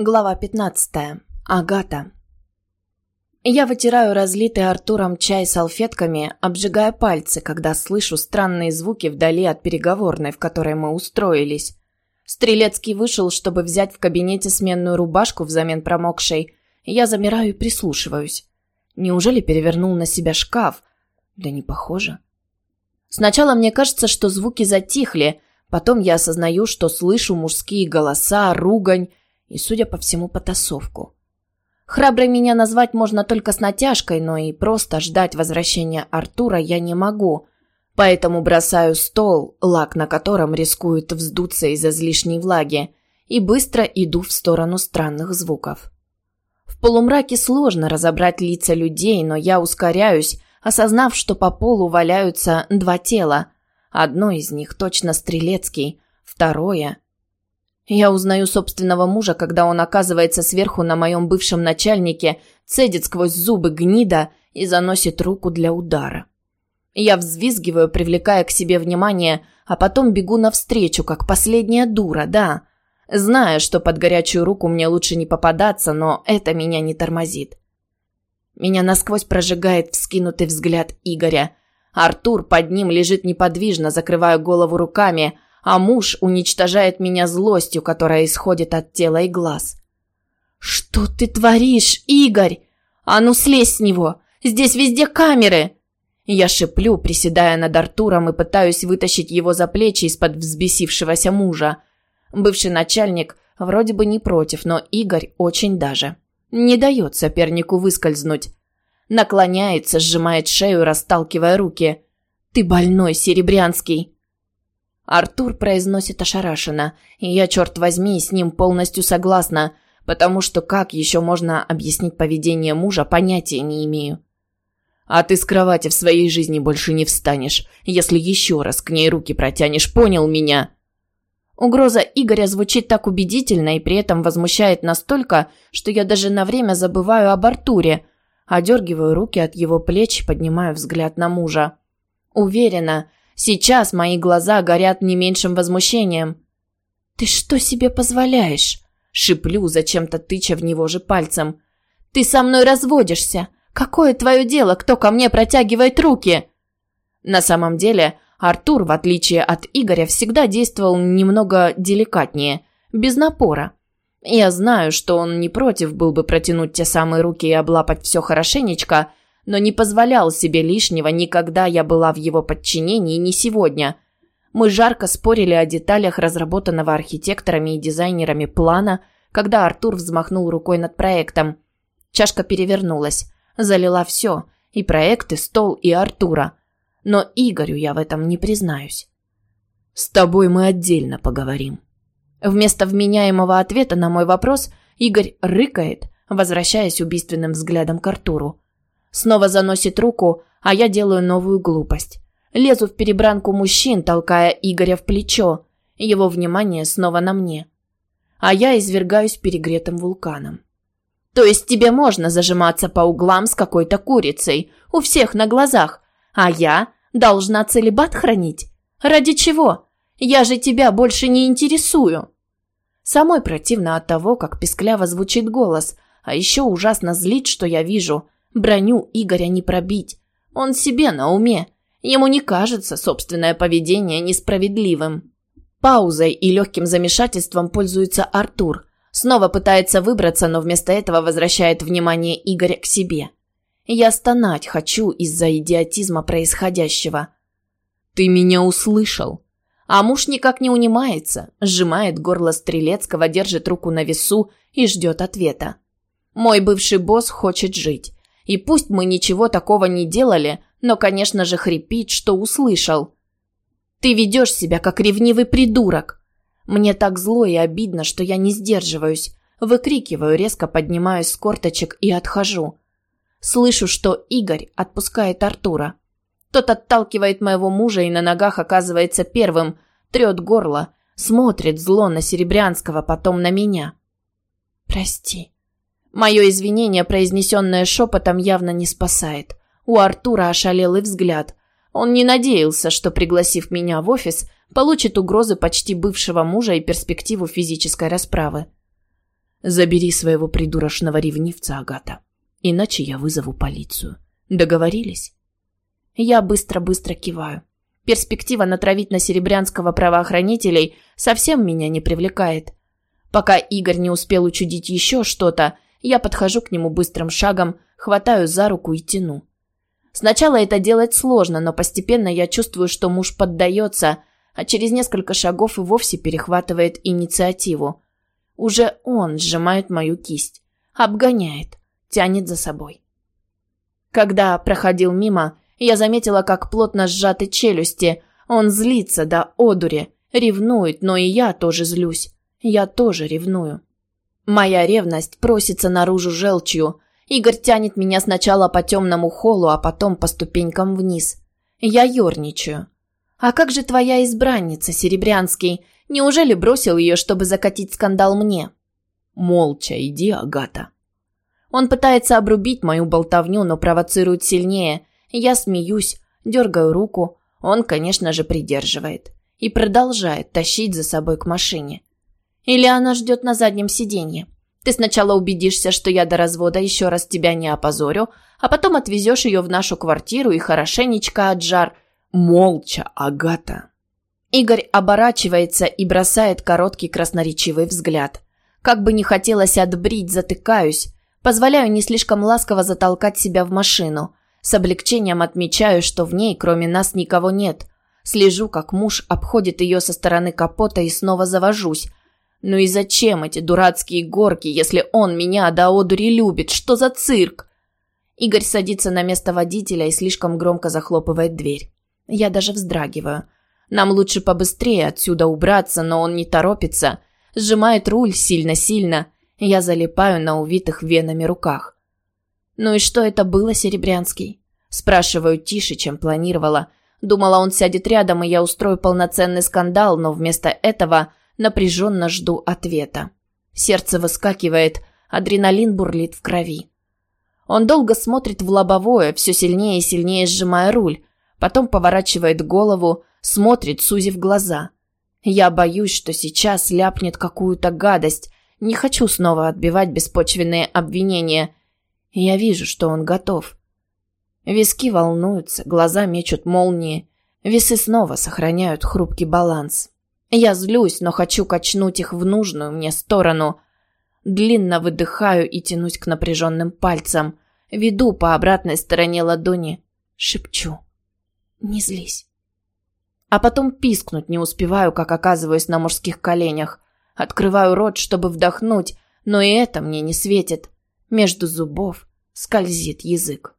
Глава 15. Агата. Я вытираю разлитый Артуром чай салфетками, обжигая пальцы, когда слышу странные звуки вдали от переговорной, в которой мы устроились. Стрелецкий вышел, чтобы взять в кабинете сменную рубашку взамен промокшей. Я замираю и прислушиваюсь. Неужели перевернул на себя шкаф? Да не похоже. Сначала мне кажется, что звуки затихли, потом я осознаю, что слышу мужские голоса, ругань, и, судя по всему, потасовку. Храброй меня назвать можно только с натяжкой, но и просто ждать возвращения Артура я не могу. Поэтому бросаю стол, лак на котором рискует вздуться из-за излишней влаги, и быстро иду в сторону странных звуков. В полумраке сложно разобрать лица людей, но я ускоряюсь, осознав, что по полу валяются два тела. Одно из них точно стрелецкий, второе я узнаю собственного мужа, когда он оказывается сверху на моем бывшем начальнике, цедит сквозь зубы гнида и заносит руку для удара. Я взвизгиваю, привлекая к себе внимание, а потом бегу навстречу, как последняя дура, да. Зная, что под горячую руку мне лучше не попадаться, но это меня не тормозит. Меня насквозь прожигает вскинутый взгляд Игоря. Артур под ним лежит неподвижно, закрывая голову руками, а муж уничтожает меня злостью, которая исходит от тела и глаз. «Что ты творишь, Игорь? А ну слезь с него! Здесь везде камеры!» Я шеплю, приседая над Артуром и пытаюсь вытащить его за плечи из-под взбесившегося мужа. Бывший начальник вроде бы не против, но Игорь очень даже. Не дает сопернику выскользнуть. Наклоняется, сжимает шею, расталкивая руки. «Ты больной, Серебрянский!» Артур произносит ошарашенно, и я, черт возьми, с ним полностью согласна, потому что как еще можно объяснить поведение мужа, понятия не имею. А ты с кровати в своей жизни больше не встанешь, если еще раз к ней руки протянешь, понял меня?» Угроза Игоря звучит так убедительно и при этом возмущает настолько, что я даже на время забываю об Артуре, одергиваю руки от его плеч и поднимаю взгляд на мужа. Уверена, Сейчас мои глаза горят не меньшим возмущением. «Ты что себе позволяешь?» Шиплю, зачем-то тыча в него же пальцем. «Ты со мной разводишься! Какое твое дело, кто ко мне протягивает руки?» На самом деле, Артур, в отличие от Игоря, всегда действовал немного деликатнее, без напора. Я знаю, что он не против был бы протянуть те самые руки и облапать все хорошенечко, но не позволял себе лишнего никогда я была в его подчинении, не сегодня. Мы жарко спорили о деталях разработанного архитекторами и дизайнерами плана, когда Артур взмахнул рукой над проектом. Чашка перевернулась, залила все, и проект, и стол, и Артура. Но Игорю я в этом не признаюсь. «С тобой мы отдельно поговорим». Вместо вменяемого ответа на мой вопрос Игорь рыкает, возвращаясь убийственным взглядом к Артуру. Снова заносит руку, а я делаю новую глупость. Лезу в перебранку мужчин, толкая Игоря в плечо. Его внимание снова на мне. А я извергаюсь перегретым вулканом. То есть тебе можно зажиматься по углам с какой-то курицей, у всех на глазах, а я должна целебат хранить? Ради чего? Я же тебя больше не интересую. Самой противно от того, как пескляво звучит голос, а еще ужасно злит, что я вижу – Броню Игоря не пробить. Он себе на уме. Ему не кажется собственное поведение несправедливым. Паузой и легким замешательством пользуется Артур. Снова пытается выбраться, но вместо этого возвращает внимание Игоря к себе. Я стонать хочу из-за идиотизма происходящего. «Ты меня услышал?» А муж никак не унимается, сжимает горло Стрелецкого, держит руку на весу и ждет ответа. Мой бывший босс хочет жить. И пусть мы ничего такого не делали, но, конечно же, хрипит, что услышал. «Ты ведешь себя, как ревнивый придурок!» Мне так зло и обидно, что я не сдерживаюсь. Выкрикиваю, резко поднимаюсь с корточек и отхожу. Слышу, что Игорь отпускает Артура. Тот отталкивает моего мужа и на ногах оказывается первым, трет горло, смотрит зло на Серебрянского, потом на меня. «Прости», Мое извинение, произнесенное шепотом, явно не спасает. У Артура ошалелый взгляд. Он не надеялся, что, пригласив меня в офис, получит угрозы почти бывшего мужа и перспективу физической расправы. Забери своего придурочного ревнивца, Агата. Иначе я вызову полицию. Договорились? Я быстро-быстро киваю. Перспектива натравить на Серебрянского правоохранителей совсем меня не привлекает. Пока Игорь не успел учудить еще что-то, я подхожу к нему быстрым шагом, хватаю за руку и тяну. Сначала это делать сложно, но постепенно я чувствую, что муж поддается, а через несколько шагов и вовсе перехватывает инициативу. Уже он сжимает мою кисть, обгоняет, тянет за собой. Когда проходил мимо, я заметила, как плотно сжаты челюсти. Он злится до одури, ревнует, но и я тоже злюсь. Я тоже ревную. Моя ревность просится наружу желчью. Игорь тянет меня сначала по темному холлу, а потом по ступенькам вниз. Я ерничаю. «А как же твоя избранница, Серебрянский? Неужели бросил ее, чтобы закатить скандал мне?» «Молча иди, Агата». Он пытается обрубить мою болтовню, но провоцирует сильнее. Я смеюсь, дергаю руку. Он, конечно же, придерживает. И продолжает тащить за собой к машине. Или она ждет на заднем сиденье. Ты сначала убедишься, что я до развода еще раз тебя не опозорю, а потом отвезешь ее в нашу квартиру и хорошенечко отжар. Молча, Агата. Игорь оборачивается и бросает короткий красноречивый взгляд. Как бы не хотелось отбрить, затыкаюсь. Позволяю не слишком ласково затолкать себя в машину. С облегчением отмечаю, что в ней кроме нас никого нет. Слежу, как муж обходит ее со стороны капота и снова завожусь. Ну и зачем эти дурацкие горки, если он меня до одури любит? Что за цирк? Игорь садится на место водителя и слишком громко захлопывает дверь. Я даже вздрагиваю. Нам лучше побыстрее отсюда убраться, но он не торопится. Сжимает руль сильно-сильно. Я залипаю на увитых венами руках. «Ну и что это было, Серебрянский?» Спрашиваю тише, чем планировала. Думала, он сядет рядом, и я устрою полноценный скандал, но вместо этого Напряженно жду ответа. Сердце выскакивает, адреналин бурлит в крови. Он долго смотрит в лобовое, все сильнее и сильнее сжимая руль. Потом поворачивает голову, смотрит, сузив глаза. Я боюсь, что сейчас ляпнет какую-то гадость. Не хочу снова отбивать беспочвенные обвинения. Я вижу, что он готов. Виски волнуются, глаза мечут молнии. Весы снова сохраняют хрупкий баланс. Я злюсь, но хочу качнуть их в нужную мне сторону. Длинно выдыхаю и тянусь к напряженным пальцам. Веду по обратной стороне ладони. Шепчу. «Не злись». А потом пискнуть не успеваю, как оказываюсь на мужских коленях. Открываю рот, чтобы вдохнуть, но и это мне не светит. Между зубов скользит язык.